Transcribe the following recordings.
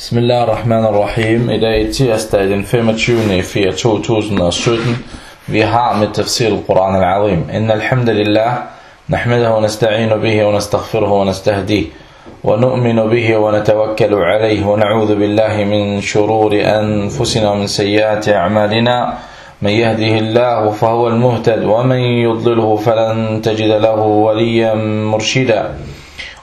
Bismillah ar-Rahman ar-Rahim. I dag er tirsdag den 25. i 4. 2017. Vi har med tafsir al-Quran al-Azim. Inna alhamdulillah, نحمده ونستعين به ونستغفره ونستهديه ونؤمن به ونتوكل عليه ونعوذ بالله من شرور أنفسنا ومن سيئات أعمالنا من يهده الله فهو المهتد ومن يضلله فلن تجد له وليا مرشدا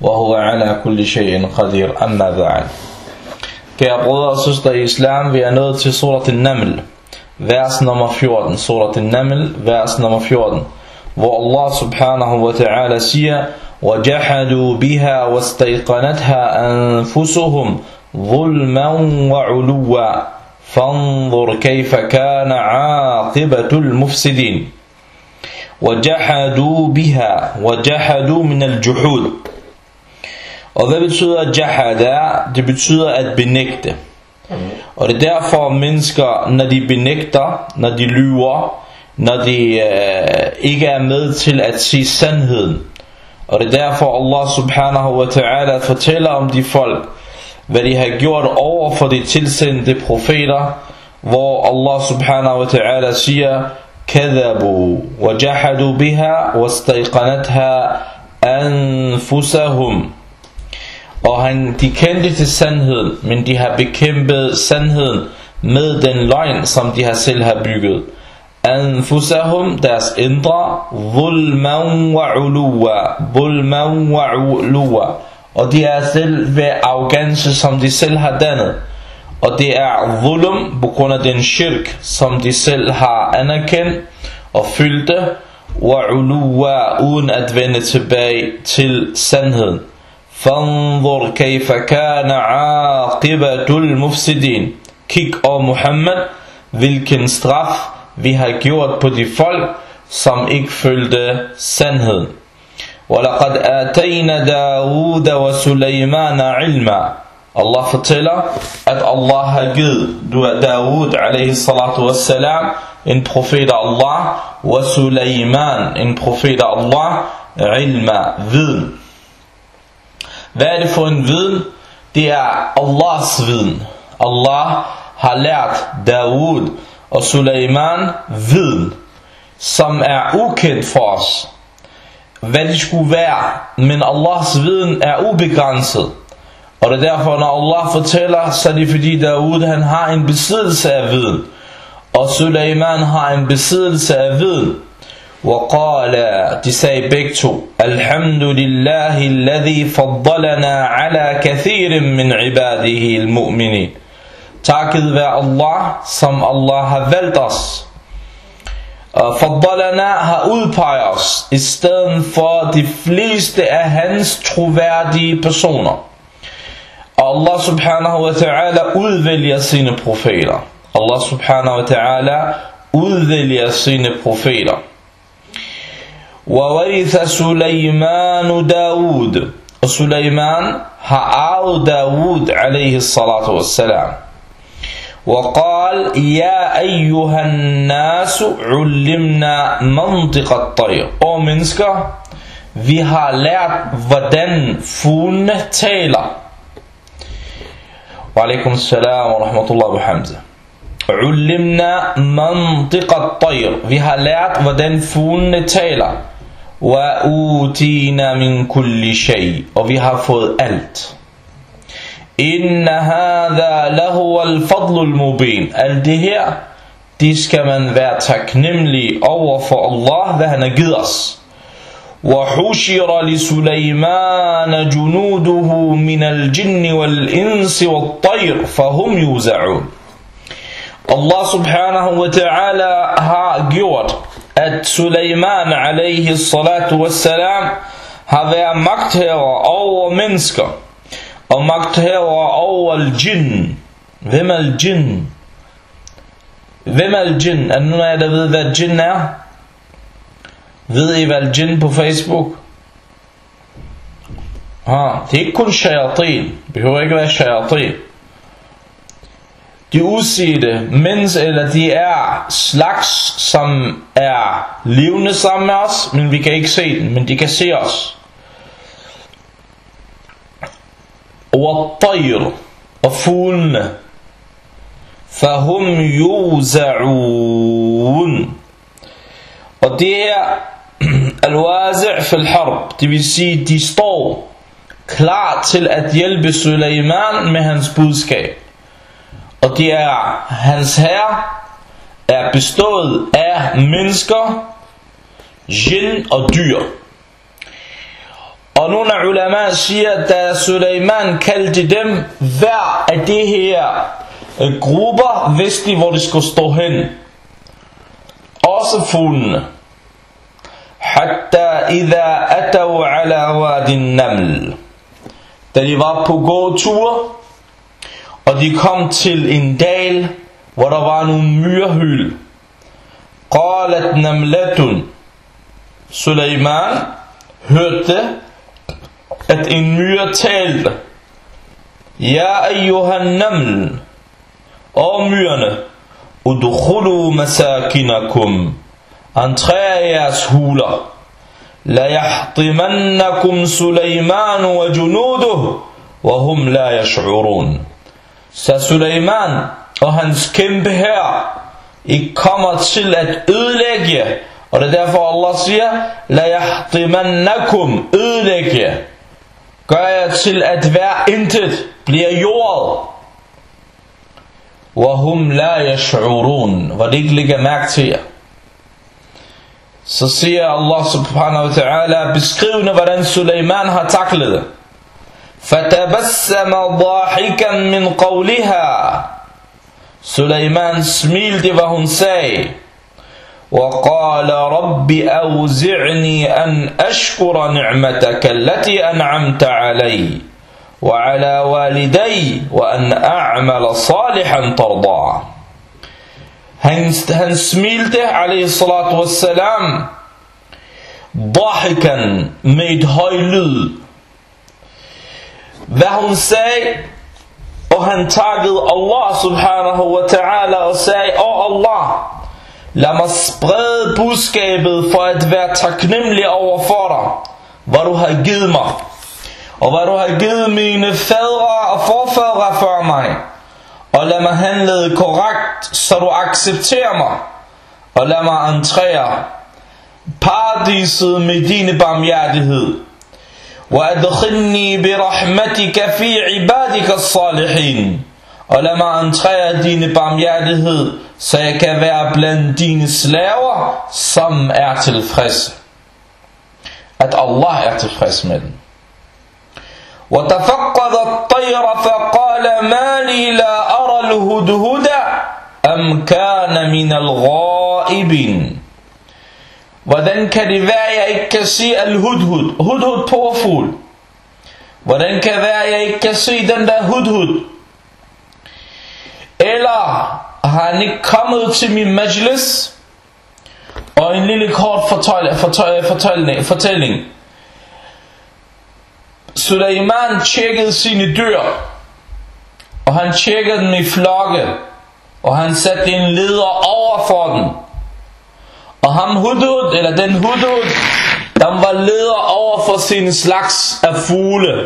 وهو على كل شيء قدير. أما بعد. كي أقول سجد الإسلام في في سورة النمل في nummer 14, سورة النمل في nummer 14, والله سبحانه وتعالى wa ta'ala وَجَحَدُوا بِهَا وَاسْتَيْقَنَتْهَا أَنفُسُهُمْ ظُلْمًا وَعُلُوًا فَانْظُرْ كَيْفَ كَانَ عَاقِبَةُ الْمُفْسِدِينَ وَجَحَدُوا بِهَا وَجَحَدُوا مِنَ الْجُحُودِ Og hvad betyder jahada? Det betyder at benægte. Og det er derfor mennesker, når de benægter, når de lyver, når de øh, ikke er med til at sige sandheden. Og det er derfor Allah subhanahu wa ta'ala fortæller om de folk, hvad de har gjort over for de tilsendte profeter, hvor Allah subhanahu wa ta'ala siger, كذبوا وجحدوا بها واستيقنتها أنفسهم og han, de kendte til sandheden, men de har bekæmpet sandheden med den løgn, som de har selv har bygget. Anfusahum, deres indre, zulman wa uluwa, zulman wa uluwa. Og de er selv ved arrogance, som de selv har dannet. Og det er zulum på grund af den shirk, som de selv har anerkendt og fyldte, wa uluwa, uden at vende tilbage til sandheden. فانظر كيف كان عاقبة المفسدين Kig over Muhammad, hvilken straf vi har gjort på de folk, som ikke følte sandheden. وَلَقَدْ آتَيْنَ دَاوُودَ وَسُلَيْمَانَ عِلْمًا Allah fortæller, at Allah har givet Dawood alaihi salatu wassalam, en profet af Allah, og Suleiman, en profet af Allah, ilma, viden. Hvad er det for en viden? Det er Allahs viden. Allah har lært Dawud og Suleiman viden, som er ukendt for os. Hvad det skulle være, men Allahs viden er ubegrænset. Og det er derfor, når Allah fortæller, så er det fordi Dawud han har en besiddelse af viden. Og Suleiman har en besiddelse af viden. وقال تساي بيكتو الحمد لله الذي فضلنا على كثير من عباده المؤمنين تاكد بأ الله سم الله هفلت أس فضلنا هأودباي أس استن فاتي فليست أهنس تخوفادي بسونا الله سبحانه وتعالى أذل ياسين بروفيلا الله سبحانه وتعالى أذل ياسين بروفيلا وورث سليمان داود. وسليمان هعاو داود عليه الصلاة والسلام. وقال يا أيها الناس علمنا منطق الطير. Og mennesker, vi har lært, hvordan fuglene. وعليكم السلام ورحمة الله وبحمده. علمنا منطق الطير. Vi har lært, hvordan fuglene. وَأُوتِينَ مِنْ كُلِّ شَيْء Og vi har fået alt. Inna hadha lahu al-fadlu al-mubin. Alt det her, de skal man være taknemmelig over for Allah, hvad han har givet os. وحشر لسليمان جنوده من الجن والإنس والطير فهم يوزعون Allah subhanahu wa ta'ala har gjort, at Suleiman alaihi salatu wassalam har været magthaver over mennesker, og magthaver over al-jinn. Hvem er al-jinn? Hvem er al-jinn? Er der nogen af jer, der ved, hvad jinn er? Ved I, hvad al-jinn på Facebook? Ha, det er ikke kun shayatin. Det behøver ikke være shayatin. De usigte mens eller de er slags, som er levende sammen med os, men vi kan ikke se dem, men de kan se os. Og tayr og fuglene, fahum yuza'un. Og det er al-wazi' fil harb, det vil sige, de står klar til at hjælpe Suleiman med hans budskab. Og det er, hans herre er bestået af mennesker, jinn og dyr. Og nogle af ulema siger, da Suleiman kaldte dem, hver af de her øh, grupper vidste de, hvor de skulle stå hen. Også fuglene. Hatta idha atav ala wadin naml. Da de var på gåtur, og de kom til en dal, hvor der var nogle myrhyl. Qalat namlatun. Suleiman hørte, at en myre talte. Ja, ayyuhan naml. Og myrerne. Udkhulu masakinakum. Entrer jeres huler. La yahtimannakum Suleiman wa junuduh. وهم لا يشعرون så Suleiman og hans kæmpe her I kommer til at ødelægge. Og det er derfor Allah siger La yahtimannakum ødelægge. Gør jeg til at være intet Bliver jordet Wahum la yash'urun. Hvor det ikke ligger mærke til jer. Så siger Allah subhanahu wa ta'ala Beskrivende hvordan Suleiman har taklet. det فتبسم ضاحكا من قولها. سليمان سميلت وهن ساي. وقال رب أوزعني أن أشكر نعمتك التي أنعمت علي وعلى والدي وأن أعمل صالحا ترضاه Han, han smilte, alayhi salatu wassalam, dahikan med høj lyd, hvad hun sagde, og han takkede Allah subhanahu wa ta'ala og sagde, Åh oh Allah, lad mig sprede budskabet for at være taknemmelig over for dig, hvad du har givet mig, og hvad du har givet mine fædre og forfædre for mig, og lad mig handle korrekt, så du accepterer mig, og lad mig entrere paradiset med dine barmhjertighed. وأدخلني برحمتك في عبادك الصالحين Og lad mig entrere dine barmhjertighed, så jeg kan være blandt dine slaver, som er tilfreds. At Allah er tilfreds med dem. وتفقد الطير فقال ما لي لا أرى الهدهد أم كان من الغائبين Hvordan kan det være, jeg ikke kan se al-hudhud? Hudhud påfugl. Hvordan kan det være, jeg ikke kan se den der hudhud? Eller har han ikke kommet til min majlis? Og en lille kort fortøj, fortøj, fortælling, fortælling. Suleiman tjekkede sine dyr. Og han tjekkede dem i flokke. Og han satte en leder over for dem. Og ham Hudud, eller den Hudud, der var leder over for sin slags af fugle.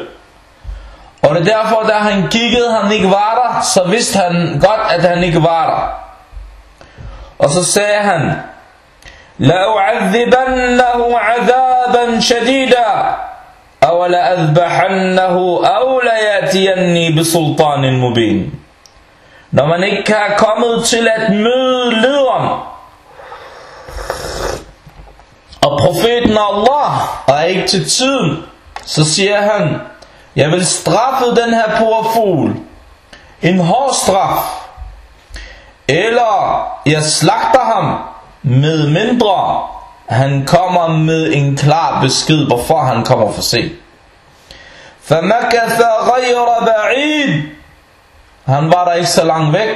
Og det er derfor, da han kiggede, han ikke var der, så vidste han godt, at han ikke var der. Og så sagde han, لأعذبنه عذابا شديدا أو لأذبحنه أو ليأتيني بسلطان مبين Når man ikke er kommet til at møde lederen profeten Allah og er ikke til tiden, så siger han, jeg vil straffe den her porfugl. En hård straf. Eller jeg slagter ham med mindre han kommer med en klar besked, hvorfor han kommer for sent. فَمَكَثَ غَيْرَ بَعِيدٍ Han var der ikke så langt væk.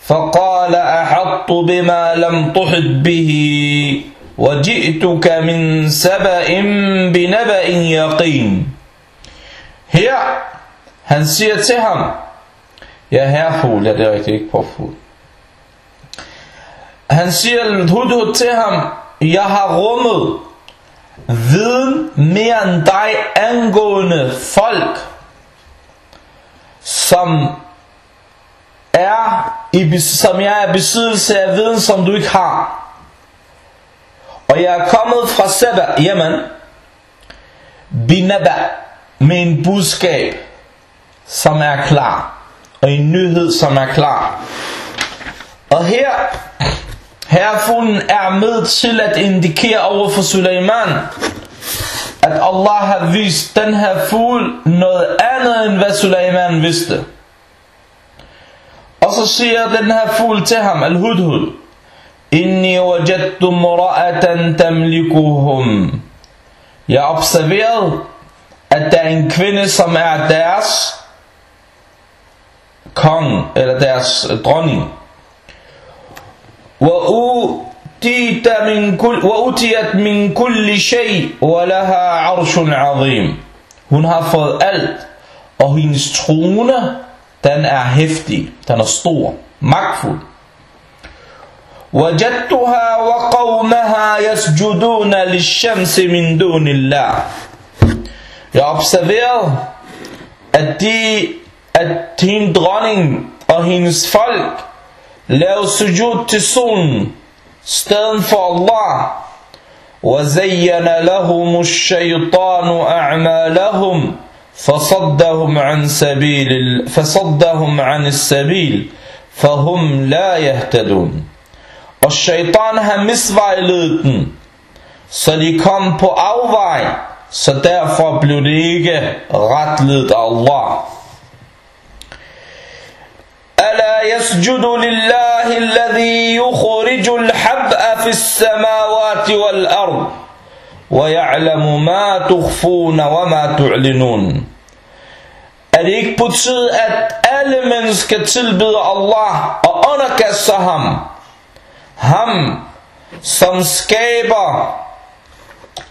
فَقَالَ أَحَطُّ بِمَا لَمْ تُحِدْ بِهِ وَجِئْتُكَ مِنْ سَبَإٍ بِنَبَإٍ يَقِينٍ Her, han siger til ham, ja herfugl, ja det er rigtigt ikke påfugl. Han siger hudhud til ham, jeg har rummet viden mere end dig angående folk, som er i, som jeg er besiddelse af viden, som du ikke har. Og jeg er kommet fra Seba, Yemen, Binaba, med en budskab, som er klar. Og en nyhed, som er klar. Og her Herfuglen er med til at indikere over for Suleiman, at Allah har vist den her fugl noget andet end hvad Suleiman vidste. Og så siger den her fugl til ham, Al-Hudhud, Inni wajadtu mura'atan tamlikuhum. Jeg har observeret, at der er en kvinde, som er deres kong, eller deres dronning. وأوتيت من كل وأوتيت من كل شيء ولها عرش عظيم Hun har fået alt, og hendes trone, den er hæftig, den er stor, magtfuld. وجدتها وقومها يسجدون للشمس من دون الله. Jeg observerede, at de, at hendes dronning og hendes folk lav sujud til solen, stedet for Allah. وزين لهم الشيطان أعمالهم فصدهم عن سبيل فصدهم عن السبيل فهم لا يهتدون Og shaitan har misvejledet den, så de kom på afvej, så derfor blev det ikke retledet af Allah. ألا يسجد لله الذي يخرج الحبأ في السماوات والأرض ويعلم ما تخفون وما تعلنون Er det ikke på tid, at alle mennesker tilbyder Allah og underkaster ham? Ham, som skaber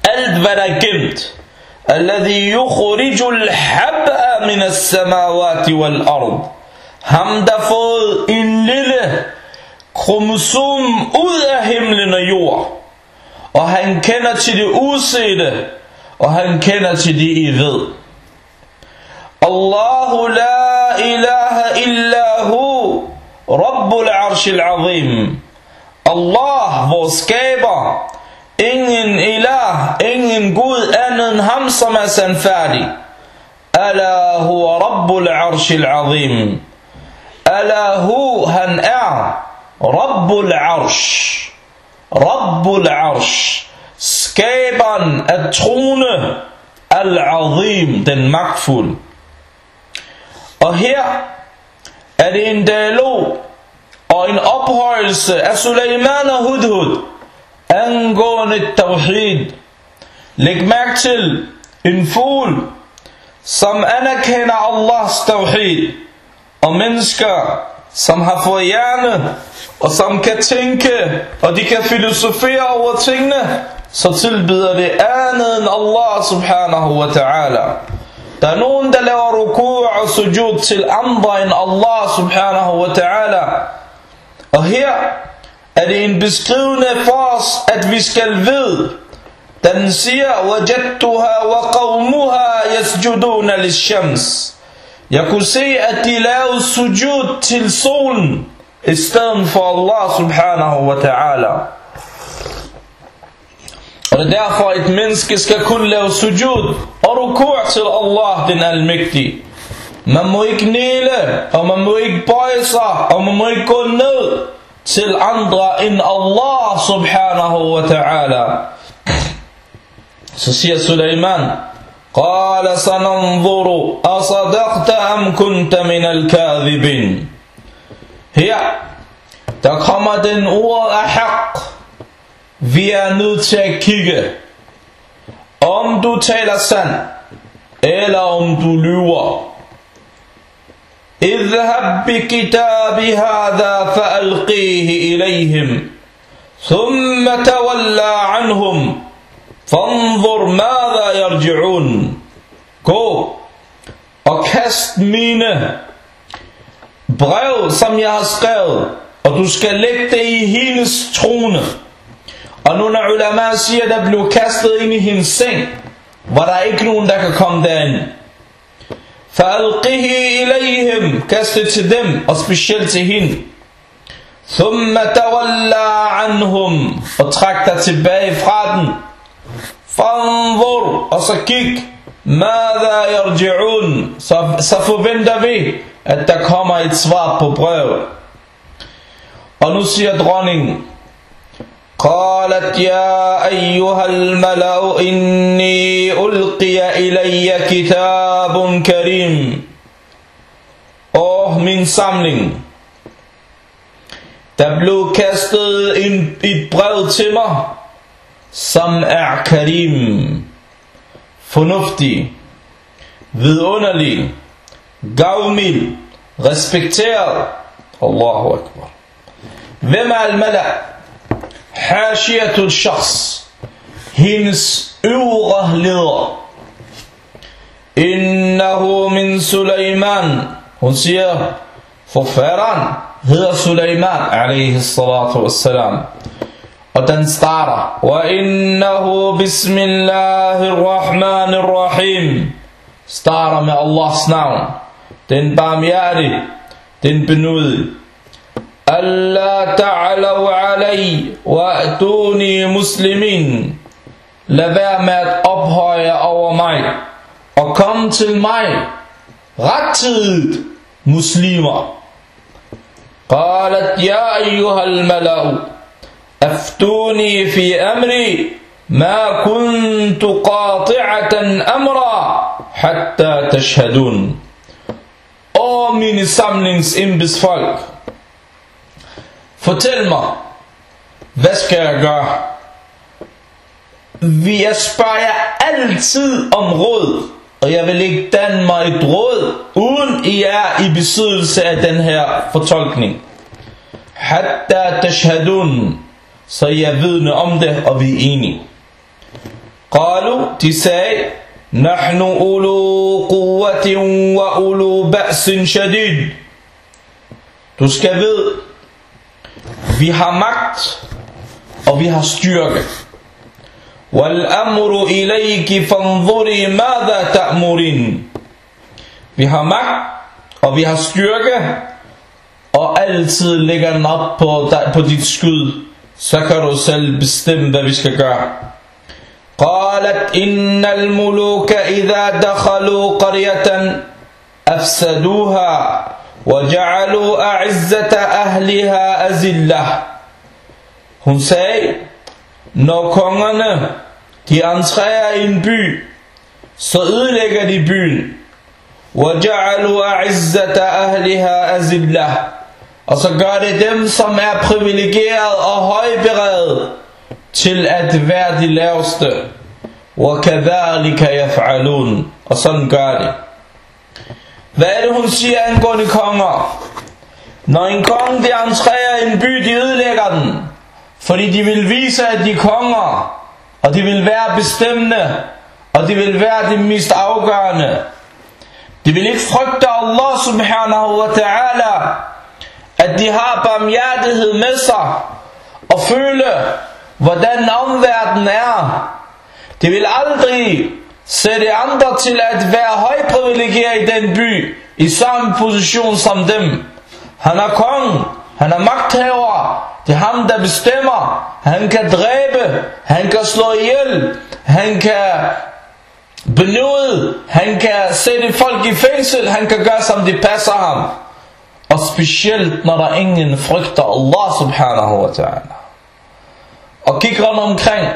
alt, hvad der er gemt. الذي من السماوات والأرض Ham, der fået en lille kromosom ud af himlen og jord. Og han kender til det usete, og han kender til det I ved. Allahu la ilaha illa hu, Rabbul arshil azim. Allah, vores skaber, ingen ilah, ingen Gud anden end ham, som er sandfærdig. Ala huwa Rabbul arshil azim. Ala hu, han er Rabbul Arsh. Rabbul Arsh. Skaberen af trone. Al-Azim, den magtfuld. Og her er det en dialog og en ophøjelse af Suleiman og Hudhud angående tawhid. Læg mærke til en fugl, som anerkender Allahs tawhid og mennesker, som har fået hjerne, og som kan tænke, og de kan filosofere over tingene, så tilbyder det andet end Allah subhanahu wa ta'ala. Der er nogen, der laver ruku' og sujud til andre end Allah subhanahu wa ta'ala. Og her er det en beskrivende for os, at vi skal vide, den siger, وَجَدْتُهَا وَقَوْمُهَا يَسْجُدُونَ لِلشَّمْسِ Jeg kunne se, at de lavede sujud til solen, i stedet for Allah subhanahu wa ta'ala. Og det er derfor, et menneske skal kun lave sujud og rukur til Allah, den almægtige. Man må ikke næle, og man må ikke bøje sig, og man må ikke gå ned til andre end Allah subhanahu wa ta'ala. Så siger Suleiman, قال سننظر أصدقت أم كنت من الكاذبين Her, der kommer den ord af haq. Vi er nødt til at kigge, om du taler sand, eller om du lyver. اذهب بكتابي هذا فألقيه إليهم ثم تولى عنهم فانظر ماذا يرجعون Gå og kast mine brev, som jeg har skrevet, og du skal lægge det i hendes trone. Og nogle ulama siger, at der blev kastet ind i hendes seng, hvor der er ikke nogen, der kan komme derind. فألقه إليهم kast det til dem, og specielt til hende. ثم تولى عنهم og træk dig tilbage fra den. فانظر og så kig ماذا يرجعون så, så forventer vi at der kommer et svar på brevet og nu siger dronningen قالت يا أيها الملأ إني ألقي إلي كتاب كريم Åh, min samling, der blev kastet en, et brev til mig, som er karim, fornuftig, vidunderlig, gavmild, respekteret. Allahu Akbar. Hvem er al-Malak? Hashiyatul shakhs. Hendes øvre leder. Innahu min Sulaiman. Hun siger, forfatteren hedder Sulaiman, alaihi salatu wassalam. Og den starter, wa innahu bismillahir rahmanir rahim. Starter med Allahs navn. Den barmhjertige, den benådige. ألا تعلوا علي وأتوني مسلمين Lad være med at ophøje over mig og kom til mig rettidigt muslimer. قالت يا أيها الملأ أفتوني في أمري ما كنت قاطعة أمرا حتى تشهدون Åh mine samlingsembedsfolk Fortæl mig, hvad skal jeg gøre? Vi jeg spørger altid om råd, og jeg vil ikke danne mig et råd, uden I er i besiddelse af den her fortolkning. Hatta tashhadun, så jeg vidne om det, og vi er enige. Qalu, de sagde, Nahnu ulu quwwatin wa ulu ba'sin shadid. Du skal vide, vi har magt, og vi har styrke. وَالْأَمْرُ إِلَيْكِ فَانْظُرِي مَاذَا تَأْمُرِينَ Vi har magt, og vi har styrke, og altid ligger den op på, på dit skud, så kan du selv bestemme, hvad vi skal gøre. قالت إن الملوك إذا دخلوا قرية أفسدوها وجعلوا أعزة أهلها أزلة Hun sagde, når kongerne de entrerer i en by, så ødelægger de byen. وَجَعَلُوا أَعِزَّةَ أَهْلِهَا أَزِلَّةً Og så gør det dem, som er privilegeret og højberedet, til at være de laveste. وَكَذَلِكَ يَفْعَلُونَ Og sådan gør det. Hvad er det, hun siger angående konger? Når en konge de entrerer en by, de ødelægger den. Fordi de vil vise, at de er konger. Og de vil være bestemmende. Og de vil være det mest afgørende. De vil ikke frygte Allah subhanahu wa ta'ala. At de har barmhjertighed med sig. Og føle, hvordan omverdenen er. De vil aldrig sætte andre til at være højprivilegeret i den by, i samme position som dem. Han er kong, Han er magthaver. Det er ham, der bestemmer. Han kan dræbe. Han kan slå ihjel. Han kan benåde. Han kan sætte folk i fængsel. Han kan gøre, som det passer ham. Og specielt, når der ingen frygter Allah subhanahu wa ta'ala. Og kig rundt omkring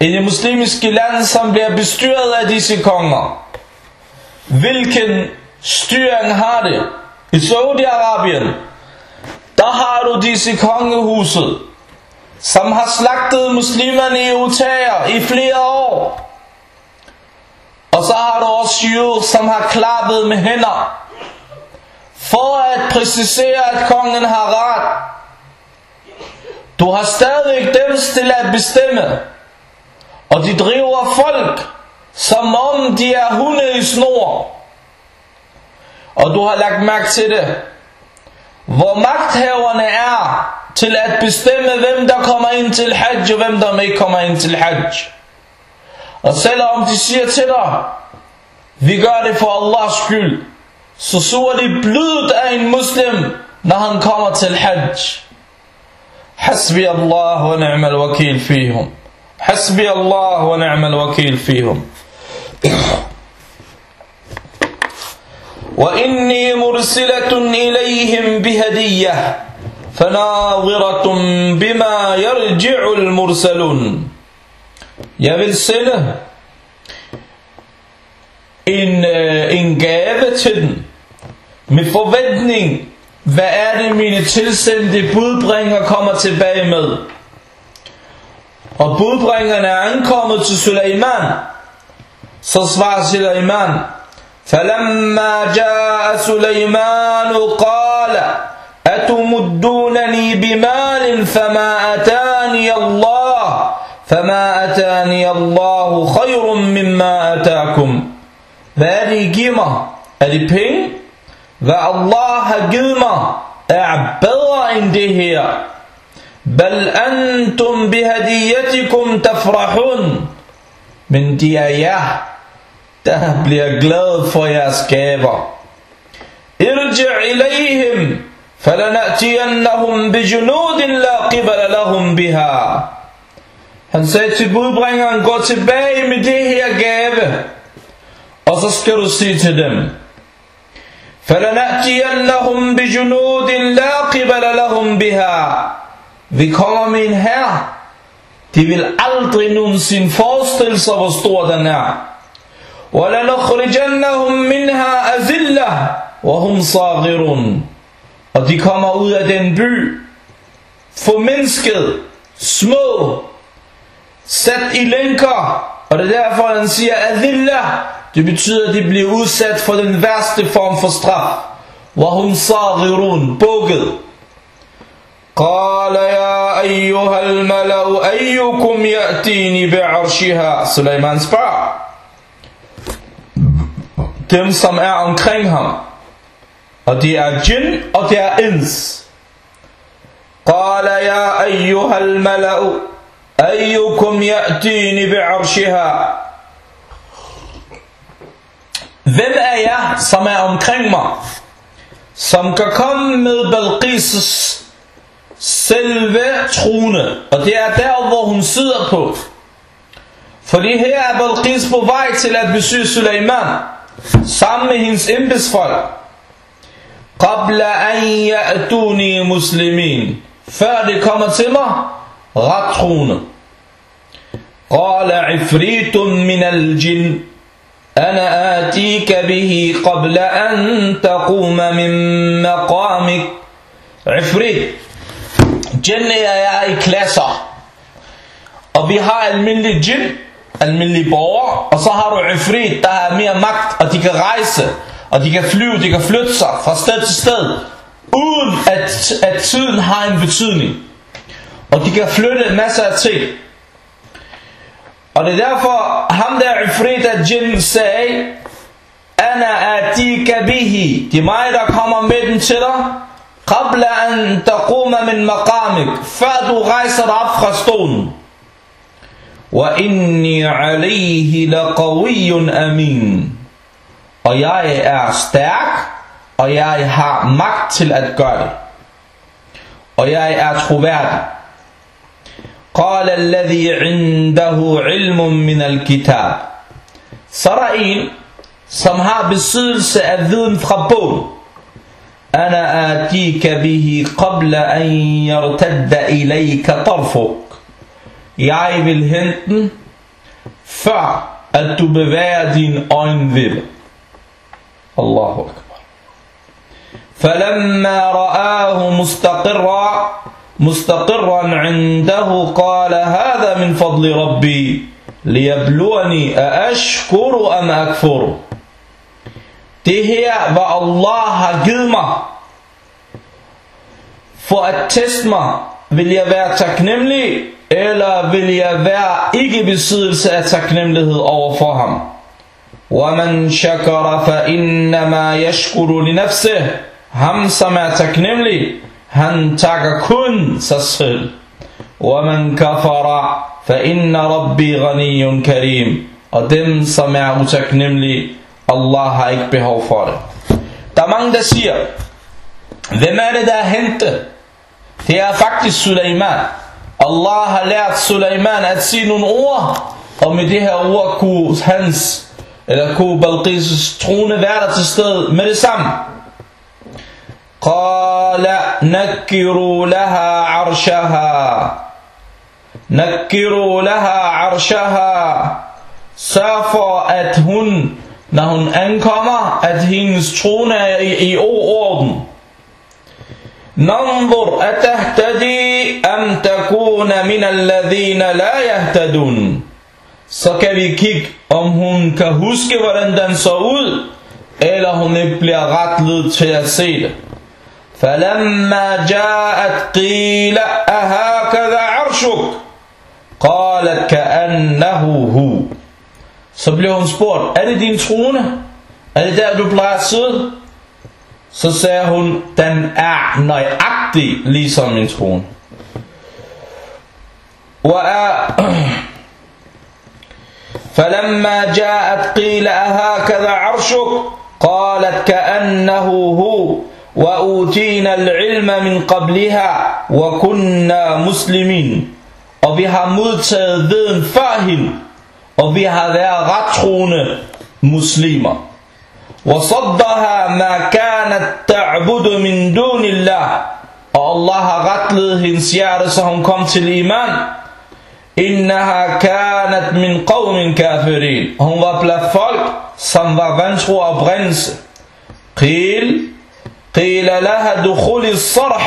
i det muslimske land, som bliver bestyret af disse konger. Hvilken styring har det? I Saudi-Arabien, der har du disse kongehuset, som har slagtet muslimerne i utager i flere år. Og så har du også syge, som har klappet med hænder, for at præcisere, at kongen har ret. Du har stadig dem til at bestemme, og de driver folk, som om de er hunde i snor. Og du har lagt mærke til det. Hvor magthaverne er til at bestemme, hvem der kommer ind til hajj, og hvem der ikke kommer ind til hajj. Og selvom de siger til dig, vi gør det for Allahs skyld, så suger de blodet af en muslim, når han kommer til hajj. حسبي الله ونعم الوكيل فيهم حسبي الله ونعم الوكيل فيهم وإني مرسلة إليهم بهدية فناظرة بما يرجع المرسلون Jeg vil sende en, øh, en gave til den med forventning, hvad er det mine tilsendte budbringer kommer tilbage med. Og budbringerne er ankommet til Suleiman. Så svarer Suleiman, فلما جاء سليمان قال أتمدونني بمال فما أتاني الله فما أتاني الله خير مما أتاكم Hvad er det I giver mig? Er det penge? Hvad Allah har givet mig er bedre end det her. Bal antum bihadiyatikum tafrahun. Men de er jer, der bliver glad for jeres gaver. Irji' ilayhim, falanatiyannahum bijunudin la qibala lahum biha. Han sagde til budbringeren, gå tilbage med det her gave, og så skal du sige til dem, فَلَنَأْتِيَنَّهُمْ بِجُنُودٍ لَا قِبَلَ لَهُمْ بِهَا Vi kommer med en herre. De vil aldrig nogensinde forestille sig, hvor stor den er. وَلَنُخْرِجَنَّهُمْ مِنْهَا أَزِلَّةً وَهُمْ صَاغِرُونَ Og de kommer ud af den by, formindsket, små, sat i lænker. Og det er derfor, han siger, Adillah, det betyder, at de bliver udsat for den værste form for straf. وَهُمْ صَاغِرُونَ Bukket. قال يا أيها الملأ أيكم يأتيني بعرشها Suleiman spørger dem som er omkring ham og det er jinn og det er ins قال يا أيها الملأ أيكم يأتيني بعرشها Hvem er jeg, som er omkring mig, som kan komme med Balqis' selve trone, og det er der, hvor hun sidder på. Fordi her er Balqis på vej til at besøge Suleiman, sammen med hendes embedsfolk. قبل أن يأتوني مسلمين før det kommer til mig ret troende قال عفريت من الجن أنا آتيك به قبل أن تقوم من مقامك عفريت Jinn er i klasser. Og vi har almindelig jinn, almindelig borgere, og så har du ifrit, der har mere magt, og de kan rejse, og de kan flyve, de kan flytte sig fra sted til sted, uden at, at tiden har en betydning. Og de kan flytte masser af ting. Og det er derfor, ham der ifrit af jinn sagde, Anna atika bihi, det er mig, der kommer med den til dig, قبل أن تقوم من مقامك. فادو غايسر أفخستون وإني عليه لقوي أمين. أياي أستاك أياي ها مقتل أدقال أياي أتخبار قال الذي عنده علم من الكتاب. سرائيل سمها بسلسة الذين فخبون أنا آتيك به قبل أن يرتد إليك طرفك Jeg vil hente den, før at du bevæger din øjenvippe. Allahu Akbar. فلما رآه مستقرا مستقرا عنده قال هذا من فضل ربي ليبلوني أأشكر أم أكفر Det her, hvad Allah har givet mig, for at teste mig, vil jeg være taknemmelig, eller vil jeg være ikke besiddelse af taknemmelighed over for ham. وَمَنْ شَكَرَ فَإِنَّمَا يَشْكُرُ لِنَفْسِهِ Ham som er taknemmelig, han takker kun sig selv. وَمَنْ كَفَرَ فَإِنَّ رَبِّي غَنِيٌّ كَرِيمٌ Og dem som er utaknemmelige, Allah har ikke behov for det. Der er mange der siger, hvem er det der er hentet? Det er faktisk Suleiman. Allah har lært Suleiman at sige nogle ord, og med det her ord kunne hans, eller kunne Balqis trone være der til stede med det samme. قال نكروا لها عرشها نكروا لها عرشها Sørg for at hun når hun ankommer at hendes trone er i, i orden ننظر أتهتدي أم تكون من الذين لا يهتدون Så kan vi kigge om hun kan huske hvordan den så ud Eller hun ikke bliver retlet til at se det فلما جاءت قيل أهكذا عرشك قالت كأنه هو Så blev hun spurgt, er det din trone? Er det der du plejer at sidde? Så sagde hun, den er nøjagtig ligesom min trone. فلما جاءت قيل أهكذا عرشك قالت كأنه هو وأوتينا العلم من قبلها وكنا مسلمين og vi har modtaget viden før hende og vi har været rettroende muslimer وصدها ما كانت تعبد من دون الله og Allah har retledet hendes hjerte så hun kom til iman إنها كانت من قوم كافرين hun var blandt folk som var vantro oprindelse قيل قيل لها دخول الصرح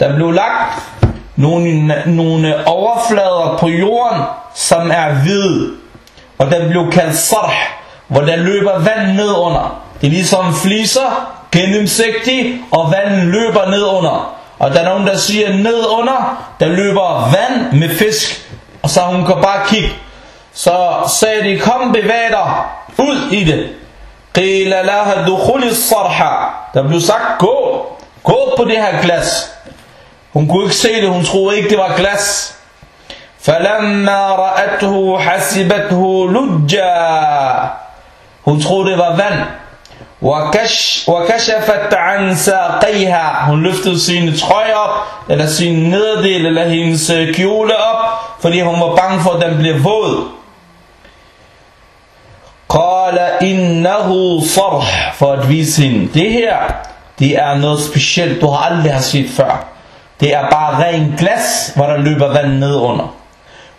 der blev lagt nogle, nogle overflader på jorden, som er hvide. Og den blev kaldt sarh, hvor der løber vand ned under. Det er ligesom fliser, gennemsigtige, og vandet løber ned under. Og der er nogen, der siger, ned under, der løber vand med fisk. Og så hun kan bare kigge. Så sagde de, kom bevæg dig ud i det. Qila laha dukhul sarha. Der blev sagt, gå, gå på det her glas. hun kunne ikke se det hun troede ikke det var glas فلما رأته حسبته لجا hun troede det var vand وكش وكشفت عن ساقيها hun løftede sine trøjer op eller sin nederdel eller hendes kjole op fordi hun var bange for at den blev våd قال إنه صرح for at vise hende det her det er noget specielt du har aldrig har set før Det er bare ren glas hvor der løber vand ned under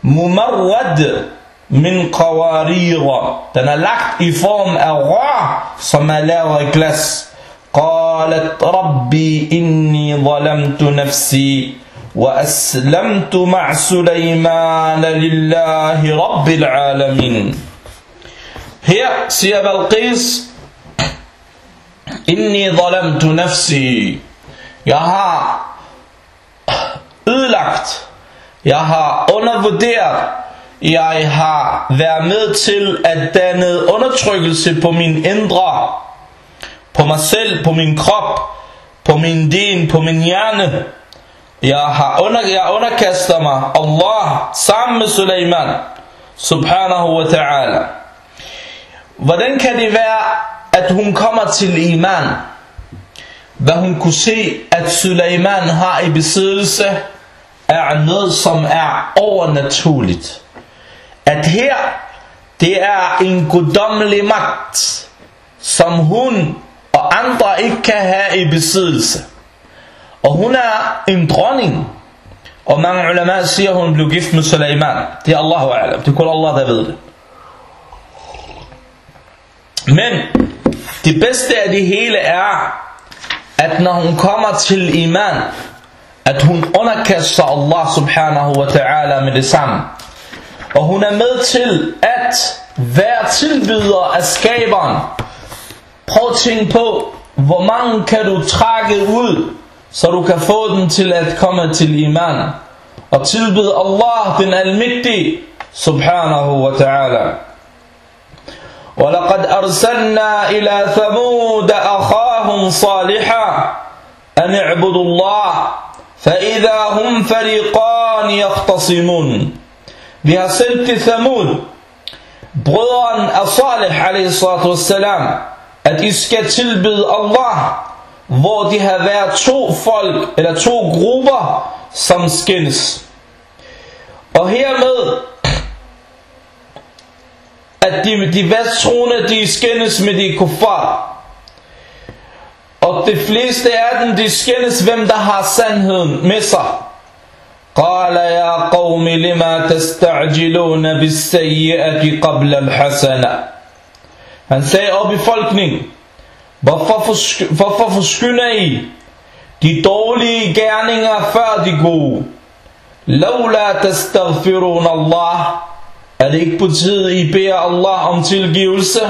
mumarrad min qawarira den er lagt i form af rør som er lavet af glas قالت ربي إني ظلمت نفسي وأسلمت مع سليمان لله رب العالمين Her siger Balqis, Inni zalamtu nafsi. Jeg har ødelagt. Jeg har undervurderet. Jeg har været med til at danne undertrykkelse på min indre. På mig selv, på min krop, på min din, på min hjerne. Jeg har under, jeg underkaster mig Allah sammen med Suleiman. Subhanahu wa ta'ala. Hvordan kan det være, at hun kommer til iman? hvad hun kunne se, at Suleiman har i besiddelse, er noget, som er overnaturligt. At her, det er en guddommelig magt, som hun og andre ikke kan have i besiddelse. Og hun er en dronning. Og mange ulema siger, at hun blev gift med Suleiman. Det er Allahu alam. Det er kun Allah, der ved det. Men det bedste af det hele er, at når hun kommer til iman, at hun underkaster Allah subhanahu wa ta'ala med det samme. Og hun er med til at være tilbyder af skaberen. Prøv at tænke på, hvor mange kan du trække ud, så du kan få den til at komme til iman. Og tilbyde Allah, den almægtige, subhanahu wa ta'ala. ولقد أرسلنا إلى ثمود أخاهم صالحا أن اعبدوا الله فإذا هم فريقان يختصمون Vi har sendt til Thamud, brødren af Salih a.s.w. at I skal tilbyde Allah, hvor de har været to folk, eller to grupper, som skændes. Og hermed at de, de vesttroende, de skændes med de kuffar. Og de fleste af dem, de skændes, hvem der har sandheden med sig. قال يا قوم لما تستعجلون بالسيئة قبل الحسنة Han sagde op i folkening, hvorfor, forsk hvorfor forskynder I de dårlige gerninger før de gode? لولا تستغفرون الله er det ikke på tide, I beder Allah om tilgivelse?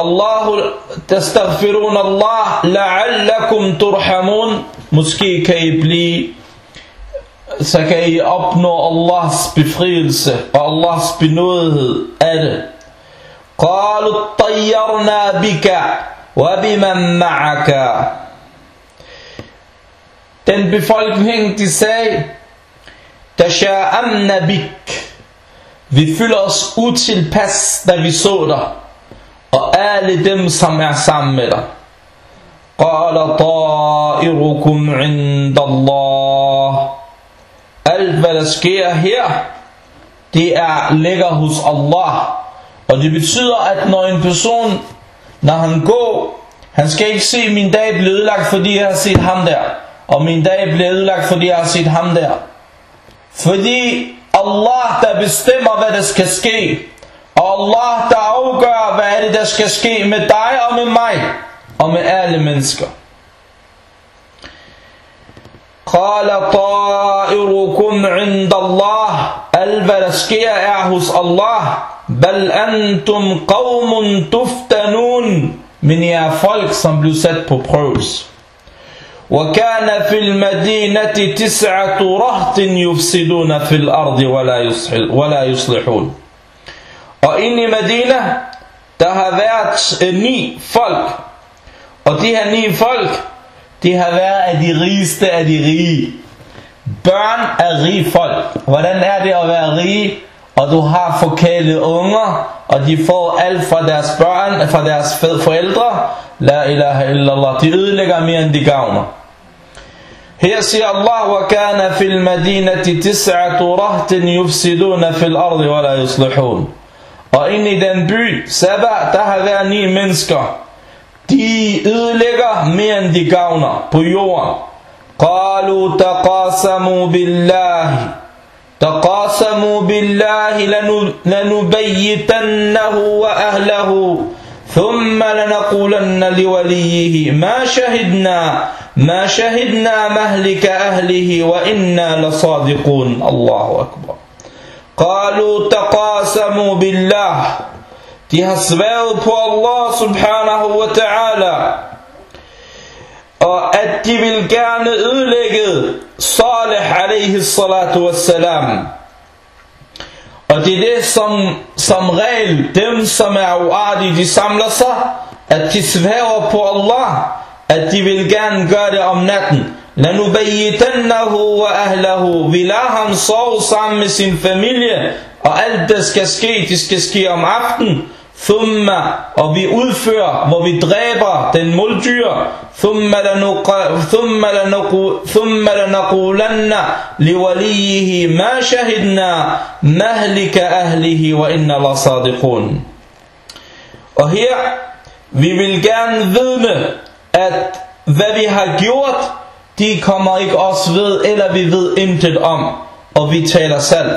Allah, tastaghfirun Allah, la'allakum turhamun. Måske kan I blive, så kan I opnå Allahs og Allahs. قالوا طيرنا بك وبمن معك Den befolkning, de sagde, تشاءمنا بك Vi føler os utilpas, da vi så dig, og alle dem, som er sammen med dig. قال طائركم عند الله Alt hvad der sker her Det er ligger hos Allah Og det betyder at når en person Når han går Han skal ikke se min dag blive ødelagt Fordi jeg har set ham der Og min dag bliver ødelagt fordi jeg har set ham der Fordi Allah, der bestemmer, hvad der skal ske. Allah, der afgør, hvad er det, der skal ske med dig og med mig. Og med alle mennesker. قال طائركم عند الله Alt hvad der sker er hos Allah بل أنتم قوم تفتنون Men I er وكان في المدينة تسعة رهط يفسدون في الأرض ولا يصلحون Og inde i Medina, der har været ni folk. Og de her ni folk, de har været af de rigeste af de rige. Børn af rige folk. Hvordan er det at være rige? Og du har forkælede unger, og de får alt fra deres børn, fra deres forældre. La ilaha illallah. De ødelægger mere end de gavner. Her siger Allah, وَكَانَ فِي الْمَدِينَةِ تِسْعَةُ رَهْتٍ يُفْسِدُونَ فِي الْأَرْضِ وَلَا يُصْلِحُونَ Og inde i den by, Saba, der har været ni mennesker. De ødelægger mere end de gavner på jorden. قالوا تقاسموا بالله تقاسموا بالله لنبيتنه وأهله ثم لنقولن لوليه ما شهدنا ما شهدنا مهلك أهله وإنا لصادقون الله أكبر قالوا تقاسموا بالله De har sværet på Allah subhanahu wa ta'ala og at de vil gerne ødelægge Salih alaihi salatu wassalam og det er det som, som regel dem som er uartige de samler sig at de sværer på Allah at de vil gerne gøre det om natten. Lanubayyitannahu wa ahlahu. Vi lader ham sove sammen med sin familie, og alt der skal ske, det skal ske om aftenen. thumma, og vi udfører, hvor vi dræber den muldyr, thumma lanaqulanna liwaliyihi ma shahidna mahlika ahlihi wa inna la sadiqun. Og her, vi vil gerne vidne, at hvad vi har gjort, de kommer ikke os ved, eller vi ved intet om, og vi taler selv.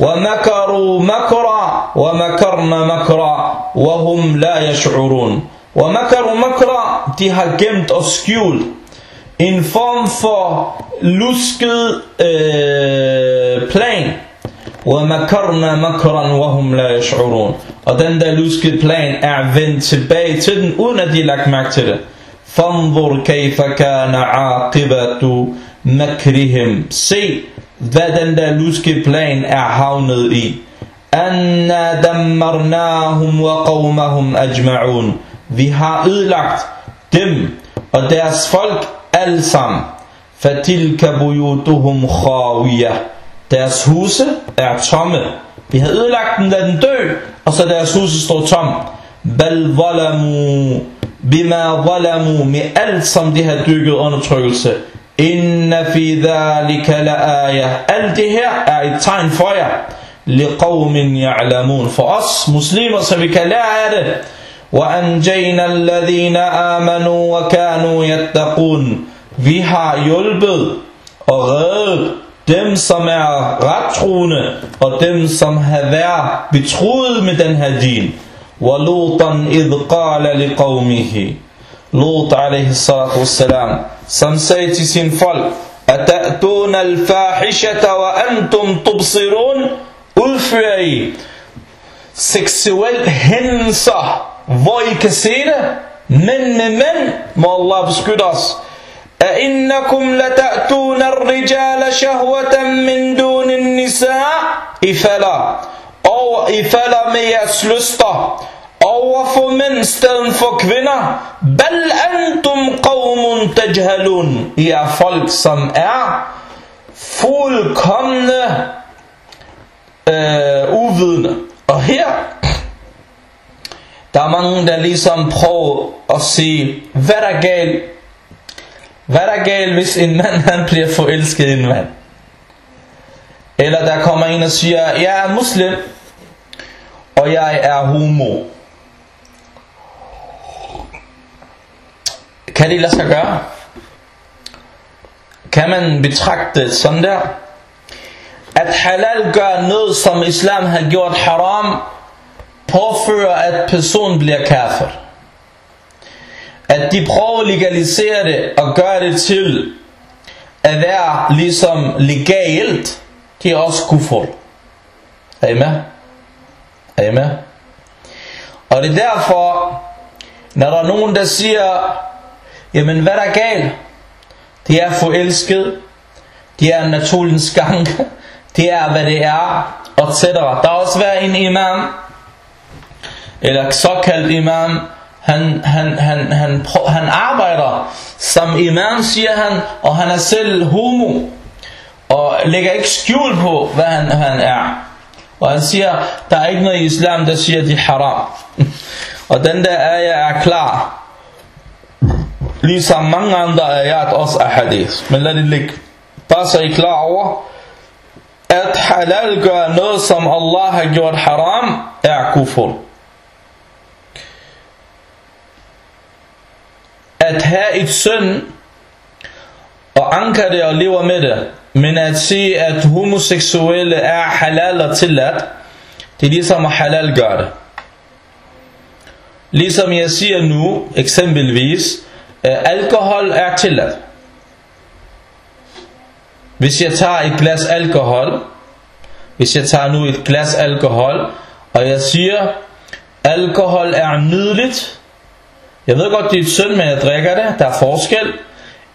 ومكروا مكرا ومكرنا مكرا وهم لا يشعرون ومكروا مكرا de har gemt og skjult en form for lusket øh, plan ومكرنا مكرا وهم لا يشعرون og den der luskede plan er vendt tilbage til den uden at de lagt mærke til det Fanzur kayfa kana aqibatu makrihim. Se, hvad den der luske plan er havnet i. Anna dammarnahum wa qawmahum ajma'un. Vi har ødelagt dem og deres folk alle sammen. Fatilka buyutuhum khawiyah. Deres huse er tomme. Vi har ødelagt dem, da den dø, og så deres huse står tomme. Bal zalamu bima zalamu med alt som de har dykket undertrykkelse. Inna fi dhalika la ayah. Alt det her er et tegn for jer. Liqawmin ya'lamun. For os muslimer, så vi kan lære af det. وأنجينا الذين آمنوا وكانوا يتقون Vi har hjulpet og reddet dem, som er rettroende, og dem, som har været betroet med den her din. ولوطا إذ قال لقومه لوط عليه الصلاة والسلام سمسيت سنفل أتأتون الفاحشة وأنتم تبصرون؟ أفعي سكسوال هنصة ويك سيدة من من ما الله بسكدس أئنكم لتأتون الرجال شهوة من دون النساء؟ إفلا. over i falder med jeres lyster, over for mænd stedet for kvinder. Bal antum qawmun tajhalun. I er folk, som er fuldkommende øh, uvidende. Og her, der er mange, der ligesom prøver at sige, hvad der er galt? Hvad der er galt, hvis en mand han bliver forelsket i en mand? Eller der kommer en og siger, jeg er muslim, og jeg er homo. Kan det lade sig gøre? Kan man betragte det sådan der? At halal gør noget, som islam har gjort haram, påfører, at personen bliver kafir. At de prøver at legalisere det og gøre det til at være ligesom legalt, det er også kufur. Er I med? Er I med? Og det er derfor, når der er nogen, der siger, jamen hvad der er galt? Det er forelsket, det er naturens gang, det er hvad det er, etc. Der har også været en imam, eller såkaldt imam, han, han, han, han, han arbejder som imam, siger han, og han er selv homo, lægger ikke skjul på, hvad han, han er. Og han siger, der er ikke noget i islam, der siger, det er haram. og den der ayah er klar. Ligesom mange andre ayat også er hadith. Men lad det ligge. Bare så I klar over, at halal gør noget, som Allah har gjort haram, er kufur. At have et søn, og anker det og lever med det, men at sige, at homoseksuelle er halal og tilladt, det er ligesom at halal gør det. Ligesom jeg siger nu, eksempelvis, alkohol er tilladt. Hvis jeg tager et glas alkohol, hvis jeg tager nu et glas alkohol, og jeg siger, alkohol er nydeligt, jeg ved godt, det er synd, men jeg drikker det, der er forskel,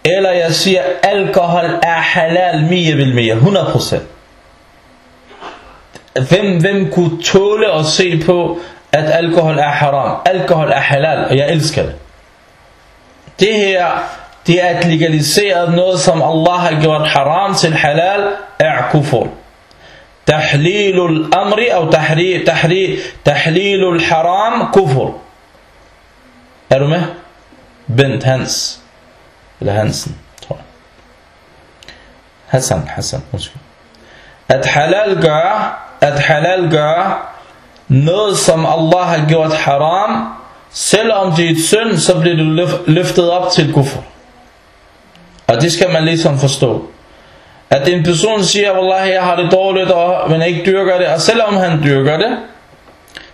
eller jeg siger, alkohol er halal mere vil mere, 100%. Hvem, hvem kunne tåle at se på, at alkohol er haram? Alkohol er halal, og jeg elsker det. Det her, det er at legalisere noget, som Allah har gjort haram til halal, er kufur. تحليل الأمر أو تحري تحري تحليل الحرام كفر Er du med? Eller Hansen, tror jeg. Hassan, Hassan, undskyld. At halal gør, at halal gør noget, som Allah har gjort haram, selvom det er et synd, så bliver du løftet op til kufr. Og det skal man ligesom forstå. At en person siger, Wallahi, jeg har det dårligt, og, men ikke dyrker det, og selvom han dyrker det,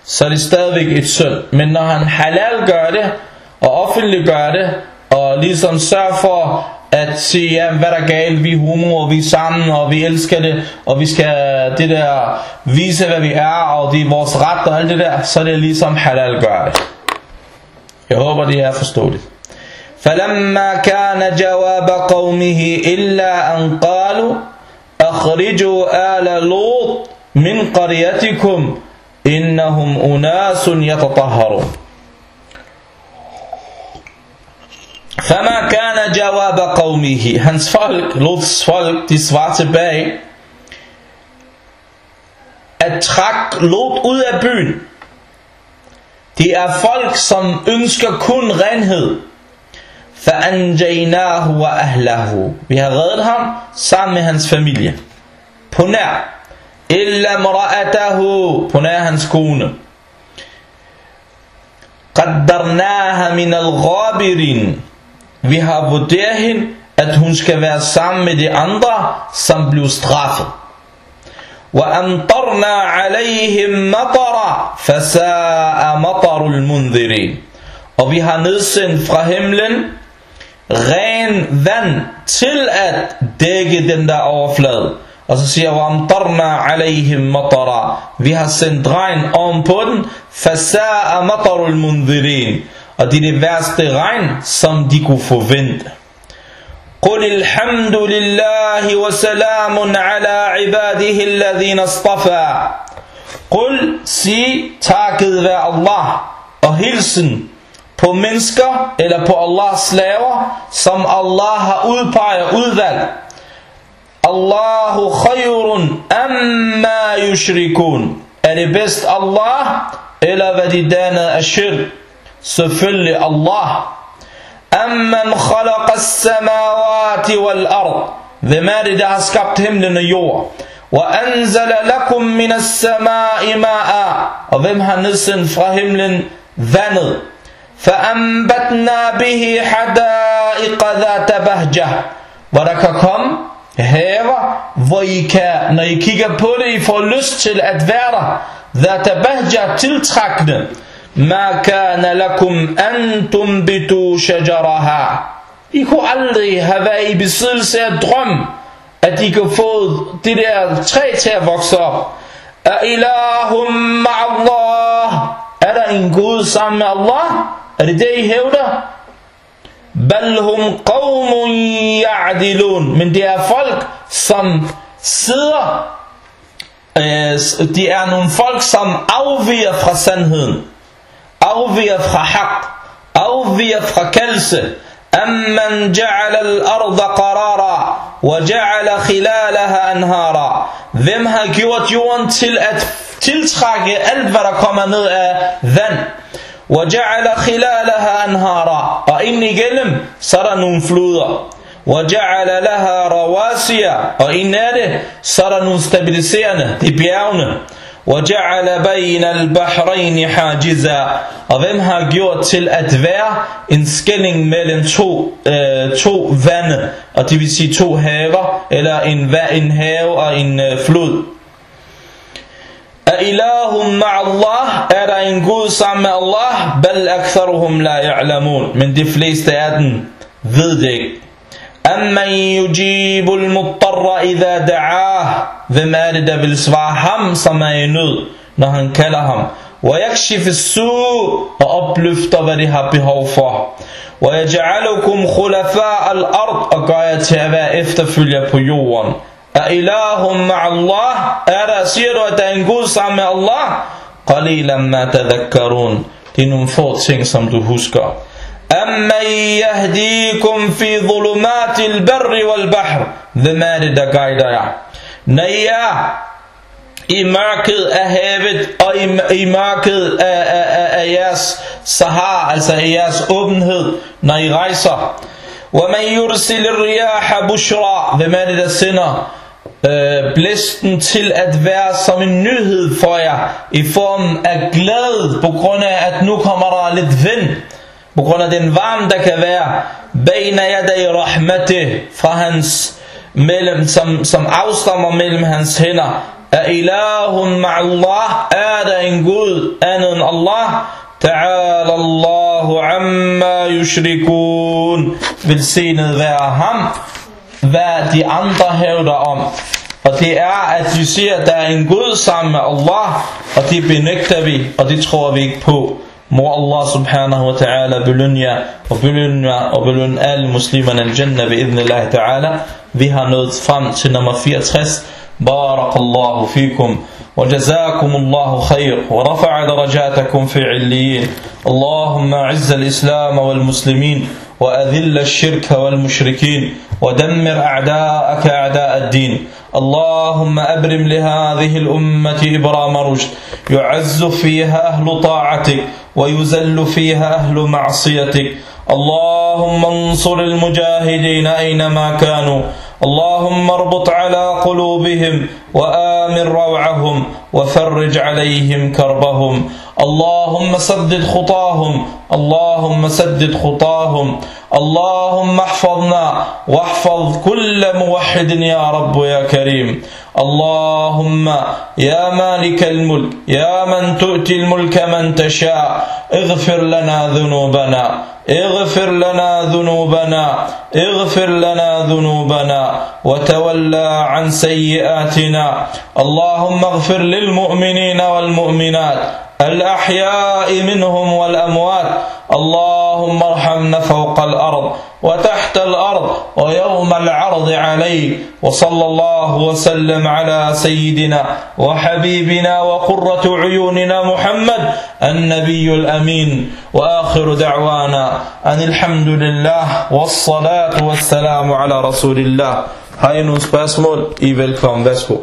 så er det stadigvæk et synd. Men når han halal gør det, og offentlig gør det, og ligesom sørger for at sige, ja, hvad der er galt, vi er homo, og vi er sammen, og vi elsker det, og vi skal det der vise, hvad vi er, og det er vores ret og alt det der, så er det ligesom halal gør det. Jeg håber, det er forståeligt. فلما كان جواب قومه إلا أن قالوا أخرجوا آل لوط من قريتكم إنهم أناس يتطهرون فما كان جواب قومه hans folk, Lots folk, de svarer tilbage at trække Lot ud af byen. Det er folk, som ønsker kun renhed. فَأَنْجَيْنَاهُ وَأَهْلَهُ Vi har reddet ham sammen med hans familie. På nær. إِلَّا مْرَأَتَهُ På nær hans kone. قَدَّرْنَاهَ مِنَ الْغَابِرِينَ Vi har vurderet hende, at hun skal være sammen med de andre, som blev straffet. وَأَمْطَرْنَا عَلَيْهِمْ مَطَرًا فَسَاءَ مَطَرُ الْمُنذِرِينَ Og vi har nedsendt fra himlen ren vand til at dække den der overflade. Og så siger وَأَمْطَرْنَا عَلَيْهِمْ مَطَرًا Vi har sendt regn oven på den فَسَاءَ مَطَرُ الْمُنذِرِينَ Og det er det værste regn, som de kunne forvente. قل الحمد لله وسلام على عباده الذين اصطفى قل sig takket være Allah og hilsen på mennesker eller på Allahs slaver som Allah har udpeget og udvalgt Allahu khayrun amma yushrikun er det bedst Allah eller hvad de dannede af shirk Selvfølgelig Allah Amman khalaqa as-samawati wal ard Hvem er det der har skabt himlen og jord anzala lakum min as-sama'i ma'a Og hvem har nedsendt fra himlen vandet فأنبتنا به حدائق ذات بهجة Hvor der kan komme haver, hvor I kan, når I kigger på det, I får lyst til at være der. ذات بهجة tiltrækkende. Ma kana lakum antum bitu shajaraha. I kunne aldrig have været i besiddelse af drøm, at I kan få det der træ til at vokse op. Er ilahum Allah? Er der en Gud sammen med Allah? Er det det, I hævder? Bal hum qawmun ya'dilun. Men det er folk, som sidder. Øh, de er nogle folk, som afviger fra sandheden. أغفيت حق أغفيت خكلس أمن جعل الأرض قرارا وجعل خلالها أنهارا. ذم هكيوت يوان تلأت تلتخاك ألفر كما نغأ ذن وجعل خلالها أنهارا. وإني قلم سرن فلوضا وجعل لها رواسيا وإن هذا سرن استبلسيان دي وَجَعَلَ بَيْنَ الْبَحْرَيْنِ حَاجِزًا Og hvem har gjort til at være en skælding mellem to, øh, to vande, og det vil sige to haver, eller en, en have og en øh, flod. أإله مع الله Er der en Gud sammen med Allah? بل أكثرهم لا يعلمون Men de fleste af dem ved det ikke. أمن يجيب الْمُطَّرَّ إذا دعاه؟ Hvem er det, der vil svare ويكشف السوء. وأبلفت بريها بهوفة ويجعلكم خلفاء الأرض. أقاية هذا إفتفل بيوا أإله مع الله؟ أَرَى أرسير وتنقل عَمَ الله؟ قليلا ما تذكرون. تنم فوت سنسم تهوسكا أَمَّنْ يَهْدِيكُمْ فِي ظُلُمَاتِ الْبَرِّ وَالْبَحْرِ Hvem er det, der guider jer? Når er i mørket af havet og i, i mørket af, af, af, af jeres sahar, altså af jeres åbenhed, når I rejser. وَمَنْ يُرْسِلِ الرِّيَاحَ بُشْرًا Hvem er det, der sender øh, blæsten til at være som en nyhed for jer i form af glæde på grund af at nu kommer der lidt vind på grund af den varme der kan være Baina yaday rahmati fra hans mellem som, som afstammer mellem hans hænder er ilahun ma'allah er der en Gud andet end Allah Ta'ala Allahu amma yushrikun Velsignet være ham hvad de andre hævder om. Og det er, at vi siger, at der er en Gud sammen med Allah, og det benægter vi, og det tror vi ikke på. Må Allah subhanahu wa ta'ala belønne og belønne og belønne alle muslimerne al-jannah ved idnillah ta'ala. Vi har nået frem til nummer 64. بارك الله فيكم وجزاكم الله خير ورفع درجاتكم في عليين اللهم اعز الإسلام والمسلمين وأذل الشرك والمشركين ودمر أعداءك أعداء الدين اللهم أبرم لهذه الأمة إبرام رشد. يعز فيها أهل طاعتك ويزل فيها أهل معصيتك. اللهم انصر المجاهدين أينما كانوا. اللهم اربط على قلوبهم وآمن روعهم وفرج عليهم كربهم. اللهم سدد خطاهم. اللهم سدد خطاهم. اللهم احفظنا. واحفظ كل موحد يا رب يا كريم. اللهم يا مالك الملك يا من تؤتي الملك من تشاء اغفر لنا ذنوبنا اغفر لنا ذنوبنا اغفر لنا ذنوبنا وتولى عن سيئاتنا. اللهم اغفر للمؤمنين والمؤمنات. الأحياء منهم والأموات اللهم ارحمنا فوق الأرض وتحت الأرض ويوم العرض عليه وصلى الله وسلم على سيدنا وحبيبنا وقرة عيوننا محمد النبي الأمين وآخر دعوانا أن الحمد لله والصلاة والسلام على رسول الله spørgsmål? I er velkommen. Værsgo.